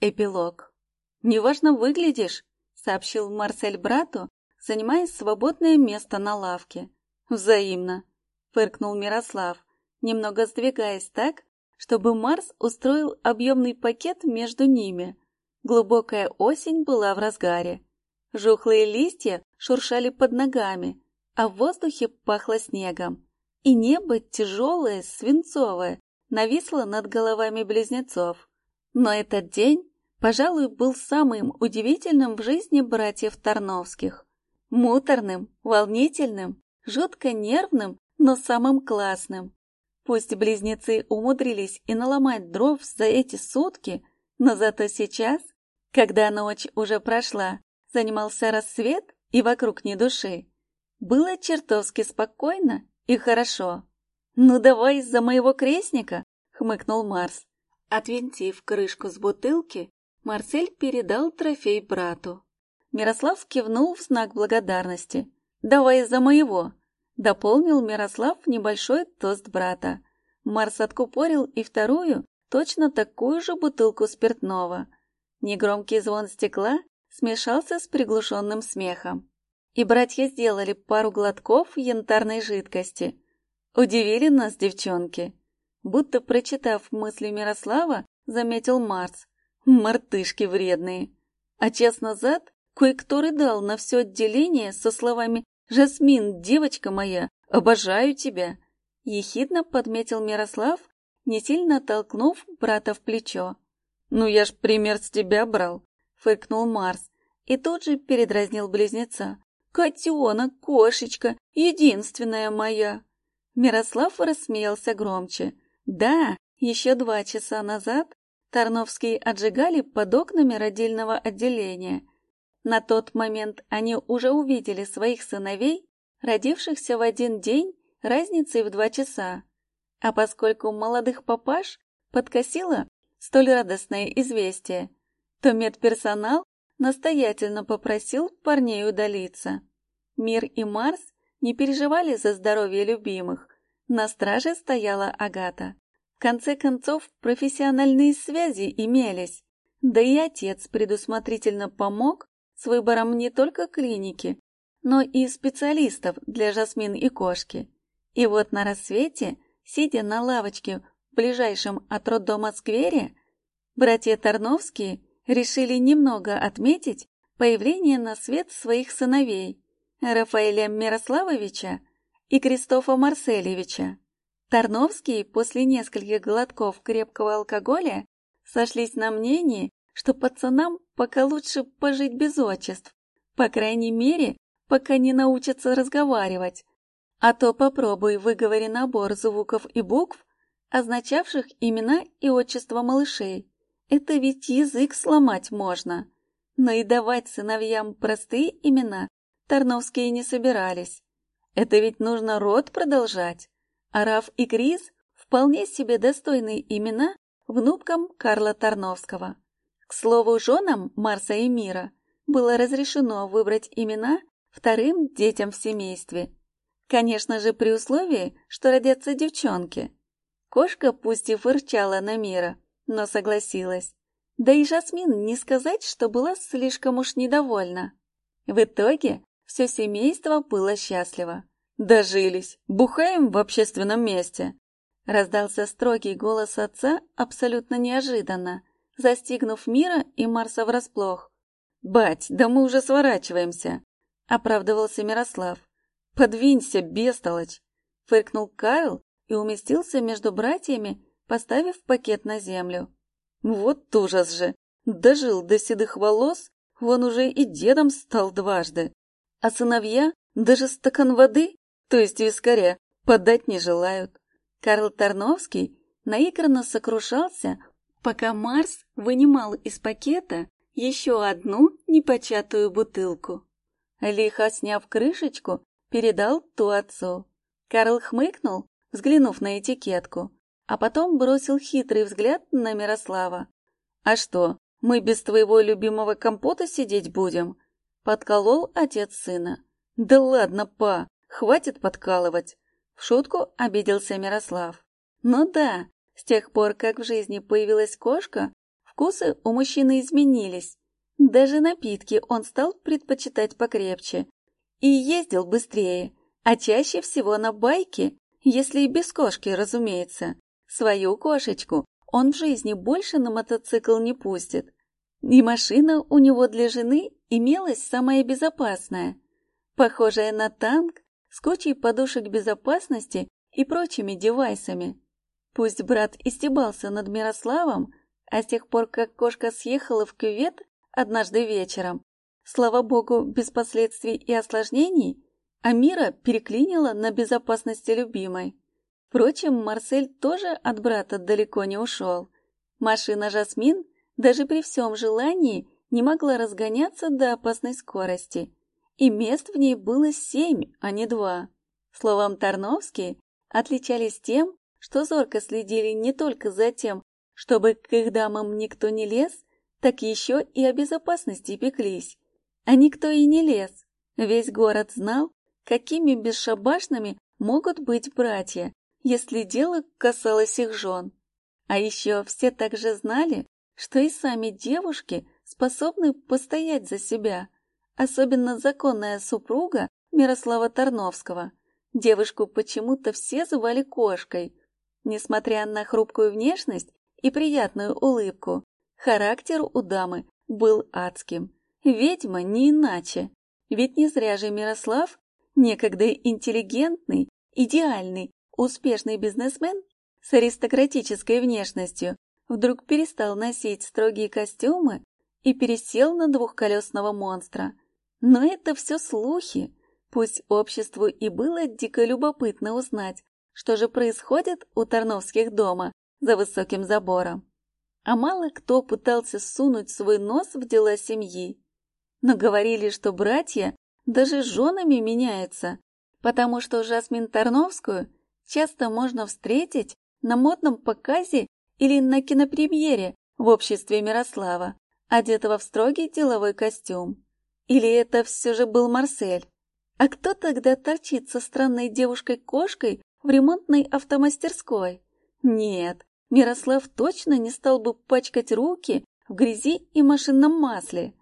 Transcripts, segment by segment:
Эпилог. «Неважно выглядишь», — сообщил Марсель брату, занимая свободное место на лавке. «Взаимно», — фыркнул Мирослав, немного сдвигаясь так, чтобы Марс устроил объемный пакет между ними. Глубокая осень была в разгаре. Жухлые листья шуршали под ногами, а в воздухе пахло снегом. И небо тяжелое, свинцовое, нависло над головами близнецов. Но этот день пожалуй, был самым удивительным в жизни братьев Тарновских. Муторным, волнительным, жутко нервным, но самым классным. Пусть близнецы умудрились и наломать дров за эти сутки, но зато сейчас, когда ночь уже прошла, занимался рассвет и вокруг ни души, было чертовски спокойно и хорошо. «Ну давай из-за моего крестника!» — хмыкнул Марс. Отвинтив крышку с бутылки, Марсель передал трофей брату. Мирослав кивнул в знак благодарности. «Давай за моего!» Дополнил Мирослав небольшой тост брата. Марс откупорил и вторую, точно такую же бутылку спиртного. Негромкий звон стекла смешался с приглушенным смехом. И братья сделали пару глотков янтарной жидкости. Удивили нас девчонки. Будто прочитав мысли Мирослава, заметил Марс. Мартышки вредные. А час назад кое-кто рыдал на все отделение со словами «Жасмин, девочка моя, обожаю тебя!» Ехидно подметил Мирослав, не сильно толкнув брата в плечо. «Ну я ж пример с тебя брал», — фыркнул Марс и тут же передразнил близнеца. «Котенок, кошечка, единственная моя!» Мирослав рассмеялся громче. «Да, еще два часа назад Тарновские отжигали под окнами родильного отделения. На тот момент они уже увидели своих сыновей, родившихся в один день разницей в два часа. А поскольку молодых папаш подкосило столь радостное известие, то медперсонал настоятельно попросил парней удалиться. Мир и Марс не переживали за здоровье любимых. На страже стояла Агата. Конце концов, профессиональные связи имелись. Да и отец предусмотрительно помог с выбором не только клиники, но и специалистов для Жасмин и кошки. И вот на рассвете, сидя на лавочке в ближайшем от роддома сквере, братья Тарновские решили немного отметить появление на свет своих сыновей Рафаэля Мирославовича и Кристофа Марселевича. Тарновские после нескольких глотков крепкого алкоголя сошлись на мнении, что пацанам пока лучше пожить без отчеств, по крайней мере, пока не научатся разговаривать. А то попробуй выговори набор звуков и букв, означавших имена и отчество малышей. Это ведь язык сломать можно. Но и давать сыновьям простые имена Тарновские не собирались. Это ведь нужно род продолжать. Араф и Крис вполне себе достойные имена внукам Карла Тарновского. К слову, женам Марса и Мира было разрешено выбрать имена вторым детям в семействе. Конечно же, при условии, что родятся девчонки. Кошка пусть и фырчала на Мира, но согласилась. Да и Жасмин не сказать, что была слишком уж недовольна. В итоге все семейство было счастливо. «Дожились! Бухаем в общественном месте!» Раздался строгий голос отца абсолютно неожиданно, застигнув Мира и Марса врасплох. «Бать, да мы уже сворачиваемся!» — оправдывался Мирослав. «Подвинься, бестолочь!» — фыркнул Карл и уместился между братьями, поставив пакет на землю. «Вот ужас же! Дожил до седых волос, вон уже и дедом стал дважды. А сыновья даже стакан воды то есть вискаря, подать не желают. Карл Тарновский наигранно сокрушался, пока Марс вынимал из пакета еще одну непочатую бутылку. Лихо сняв крышечку, передал ту отцу. Карл хмыкнул, взглянув на этикетку, а потом бросил хитрый взгляд на Мирослава. «А что, мы без твоего любимого компота сидеть будем?» — подколол отец сына. «Да ладно, па, Хватит подкалывать. В шутку обиделся Мирослав. Ну да, с тех пор, как в жизни появилась кошка, Вкусы у мужчины изменились. Даже напитки он стал предпочитать покрепче. И ездил быстрее, а чаще всего на байке, если и без кошки, разумеется. Свою кошечку он в жизни больше на мотоцикл не пустит. И машина у него для жены имелась самая безопасная, похожая на танк с кучей подушек безопасности и прочими девайсами. Пусть брат истебался над Мирославом, а с тех пор, как кошка съехала в кювет однажды вечером, слава богу, без последствий и осложнений, Амира переклинила на безопасности любимой. Впрочем, Марсель тоже от брата далеко не ушел. Машина «Жасмин» даже при всем желании не могла разгоняться до опасной скорости, и мест в ней было семь, а не два. Словом, Тарновские отличались тем, что зорко следили не только за тем, чтобы к их дамам никто не лез, так еще и о безопасности пеклись. А никто и не лез. Весь город знал, какими бесшабашными могут быть братья, если дело касалось их жен. А еще все также знали, что и сами девушки способны постоять за себя, особенно законная супруга Мирослава Тарновского. Девушку почему-то все звали кошкой. Несмотря на хрупкую внешность и приятную улыбку, характер у дамы был адским. Ведьма не иначе. Ведь не зря же Мирослав, некогда интеллигентный, идеальный, успешный бизнесмен с аристократической внешностью, вдруг перестал носить строгие костюмы и пересел на двухколесного монстра. Но это все слухи. Пусть обществу и было дико любопытно узнать, что же происходит у Тарновских дома за высоким забором. А мало кто пытался сунуть свой нос в дела семьи. Но говорили, что братья даже женами меняются, потому что Жасмин Тарновскую часто можно встретить на модном показе или на кинопремьере в обществе Мирослава, одетого в строгий деловой костюм. Или это все же был Марсель? А кто тогда торчит со странной девушкой-кошкой в ремонтной автомастерской? Нет, Мирослав точно не стал бы пачкать руки в грязи и машинном масле.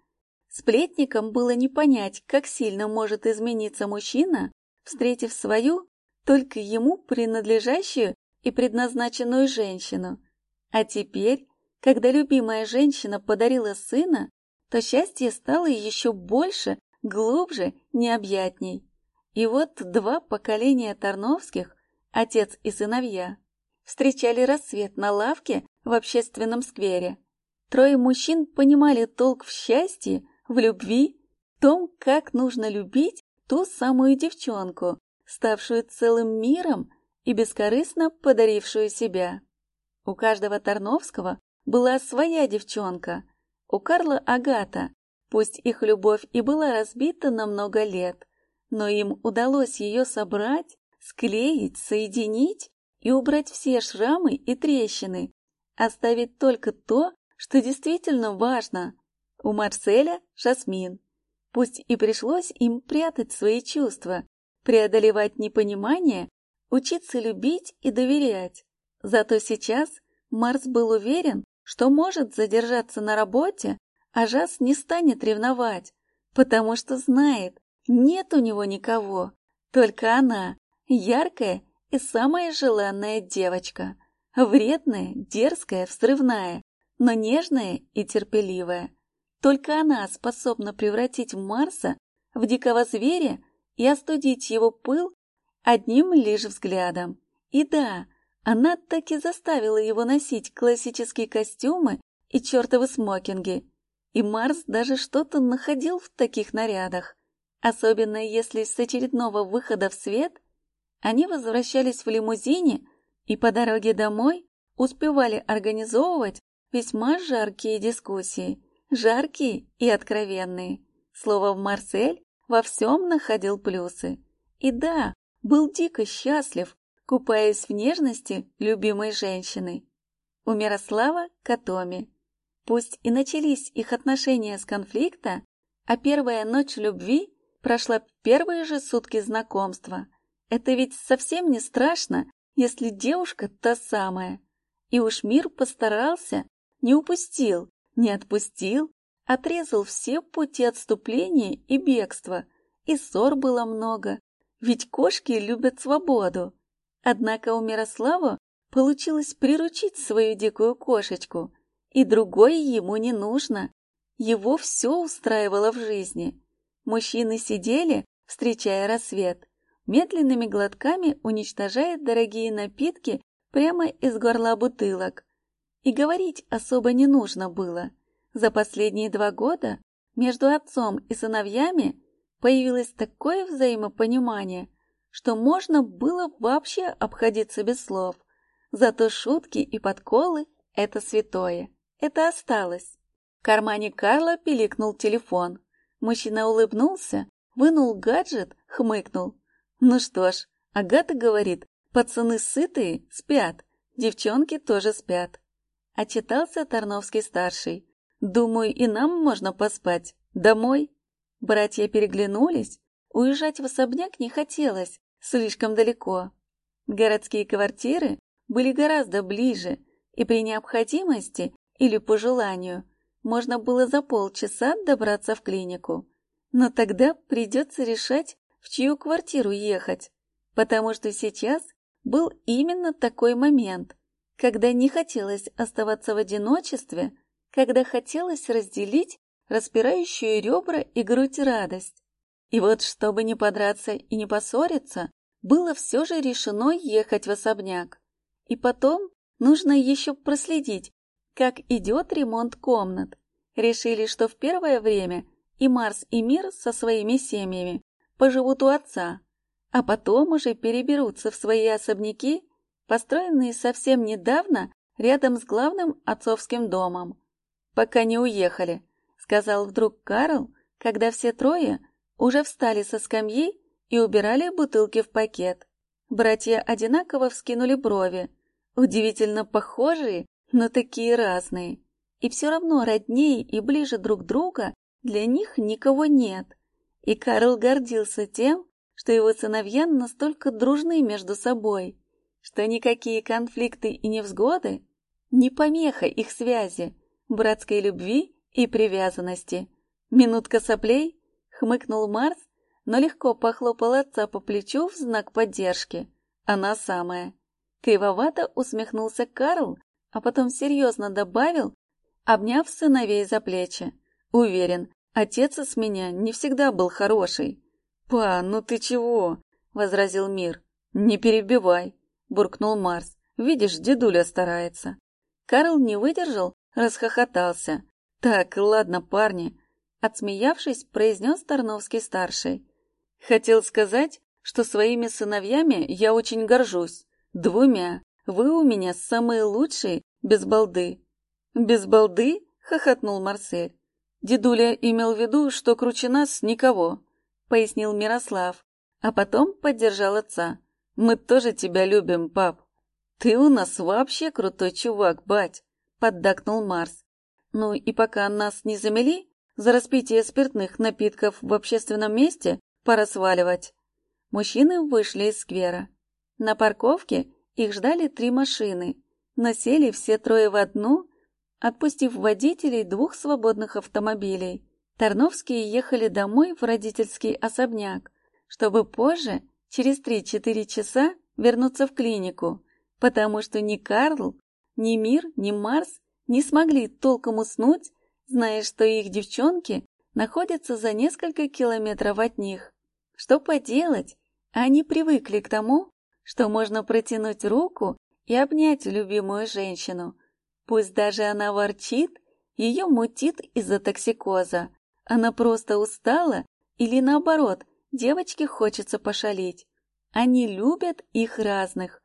Сплетникам было не понять, как сильно может измениться мужчина, встретив свою, только ему принадлежащую и предназначенную женщину. А теперь, когда любимая женщина подарила сына, то счастье стало еще больше, глубже, необъятней. И вот два поколения Тарновских, отец и сыновья, встречали рассвет на лавке в общественном сквере. Трое мужчин понимали толк в счастье, в любви, в том, как нужно любить ту самую девчонку, ставшую целым миром и бескорыстно подарившую себя. У каждого Тарновского была своя девчонка, у Карла Агата, пусть их любовь и была разбита на много лет, но им удалось ее собрать, склеить, соединить и убрать все шрамы и трещины, оставить только то, что действительно важно. У Марселя – Жасмин. Пусть и пришлось им прятать свои чувства, преодолевать непонимание, учиться любить и доверять. Зато сейчас Марс был уверен, что может задержаться на работе, а Жас не станет ревновать, потому что знает, нет у него никого, только она, яркая и самая желанная девочка, вредная, дерзкая, взрывная, но нежная и терпеливая. Только она способна превратить Марса в дикого зверя и остудить его пыл одним лишь взглядом. И да, она так и заставила его носить классические костюмы и чертовы смокинги. И Марс даже что-то находил в таких нарядах. Особенно если с очередного выхода в свет они возвращались в лимузине и по дороге домой успевали организовывать весьма жаркие дискуссии, жаркие и откровенные. Словом, Марсель во всем находил плюсы. И да, был дико счастлив, купаясь в нежности любимой женщины. У Мирослава Катоми. Пусть и начались их отношения с конфликта, а первая ночь любви прошла первые же сутки знакомства. Это ведь совсем не страшно, если девушка та самая. И уж мир постарался, не упустил, не отпустил, отрезал все пути отступления и бегства, и ссор было много, ведь кошки любят свободу. Однако у Мирослава получилось приручить свою дикую кошечку, и другой ему не нужно. Его все устраивало в жизни. Мужчины сидели, встречая рассвет, медленными глотками уничтожая дорогие напитки прямо из горла бутылок. И говорить особо не нужно было. За последние два года между отцом и сыновьями появилось такое взаимопонимание, что можно было вообще обходиться без слов. Зато шутки и подколы — это святое. Это осталось. В кармане Карла пиликнул телефон. Мужчина улыбнулся, вынул гаджет, хмыкнул. Ну что ж, Агата говорит, пацаны сытые, спят, девчонки тоже спят. Отчитался Тарновский-старший. Думаю, и нам можно поспать. Домой. Братья переглянулись. Уезжать в особняк не хотелось, слишком далеко. Городские квартиры были гораздо ближе, и при необходимости или по желанию можно было за полчаса добраться в клинику. Но тогда придется решать, в чью квартиру ехать, потому что сейчас был именно такой момент, когда не хотелось оставаться в одиночестве, когда хотелось разделить распирающую ребра и грудь радость. И вот, чтобы не подраться и не поссориться, было все же решено ехать в особняк. И потом нужно еще проследить, как идет ремонт комнат. Решили, что в первое время и Марс, и Мир со своими семьями поживут у отца, а потом уже переберутся в свои особняки, построенные совсем недавно рядом с главным отцовским домом. Пока не уехали, сказал вдруг Карл, когда все трое уже встали со скамьи и убирали бутылки в пакет. Братья одинаково вскинули брови, удивительно похожие, но такие разные. И все равно роднее и ближе друг друга для них никого нет. И Карл гордился тем, что его сыновья настолько дружны между собой, что никакие конфликты и невзгоды не помеха их связи, братской любви и привязанности. Минутка соплей, хмыкнул Марс, но легко похлопал отца по плечу в знак поддержки. Она самая. Кривовато усмехнулся Карл, а потом серьезно добавил, обняв сыновей за плечи. Уверен, отец из меня не всегда был хороший. «Па, ну ты чего?» — возразил Мир. «Не перебивай», — буркнул Марс. «Видишь, дедуля старается». Карл не выдержал, расхохотался. «Так, ладно, парни», — отсмеявшись, произнес Тарновский-старший. «Хотел сказать, что своими сыновьями я очень горжусь. Двумя. Вы у меня самые лучшие, без балды». «Без балды?» — хохотнул Марсель. Дедуля имел в виду, что круче нас никого, пояснил Мирослав, а потом поддержал отца. Мы тоже тебя любим, пап. Ты у нас вообще крутой чувак, бать, поддакнул Марс. Ну и пока нас не замели, за распитие спиртных напитков в общественном месте пора сваливать. Мужчины вышли из сквера. На парковке их ждали три машины, но сели все трое в одну, отпустив водителей двух свободных автомобилей. Тарновские ехали домой в родительский особняк, чтобы позже, через 3-4 часа, вернуться в клинику, потому что ни Карл, ни Мир, ни Марс не смогли толком уснуть, зная, что их девчонки находятся за несколько километров от них. Что поделать, они привыкли к тому, что можно протянуть руку и обнять любимую женщину. Пусть даже она ворчит, ее мутит из-за токсикоза. Она просто устала или наоборот, девочке хочется пошалить. Они любят их разных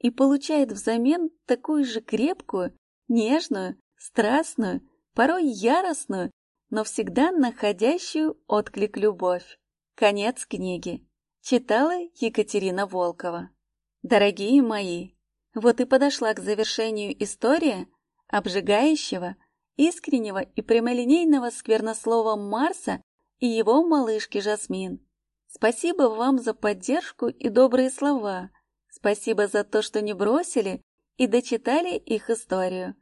и получают взамен такую же крепкую, нежную, страстную, порой яростную, но всегда находящую отклик любовь. Конец книги. Читала Екатерина Волкова. Дорогие мои, вот и подошла к завершению история обжигающего, искреннего и прямолинейного сквернослова Марса и его малышки Жасмин. Спасибо вам за поддержку и добрые слова. Спасибо за то, что не бросили и дочитали их историю.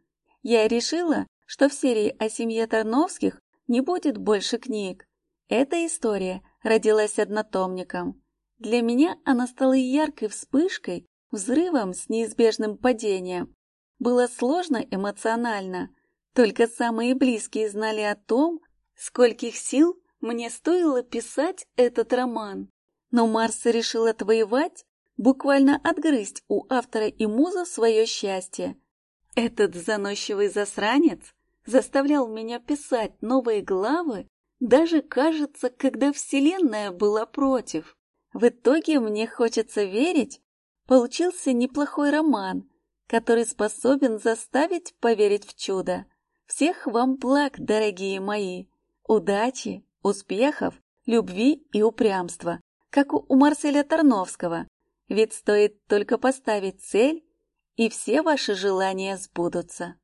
Я решила, что в серии о семье Тарновских не будет больше книг. Эта история родилась однотомником. Для меня она стала яркой вспышкой, взрывом с неизбежным падением. Было сложно эмоционально. Только самые близкие знали о том, скольких сил мне стоило писать этот роман. Но Марс решил отвоевать, буквально отгрызть у автора и муза свое счастье. Этот заносчивый засранец заставлял меня писать новые главы, даже, кажется, когда Вселенная была против. В итоге мне хочется верить, получился неплохой роман, который способен заставить поверить в чудо. Всех вам благ, дорогие мои! Удачи, успехов, любви и упрямства, как у Марселя Тарновского. Ведь стоит только поставить цель, и все ваши желания сбудутся.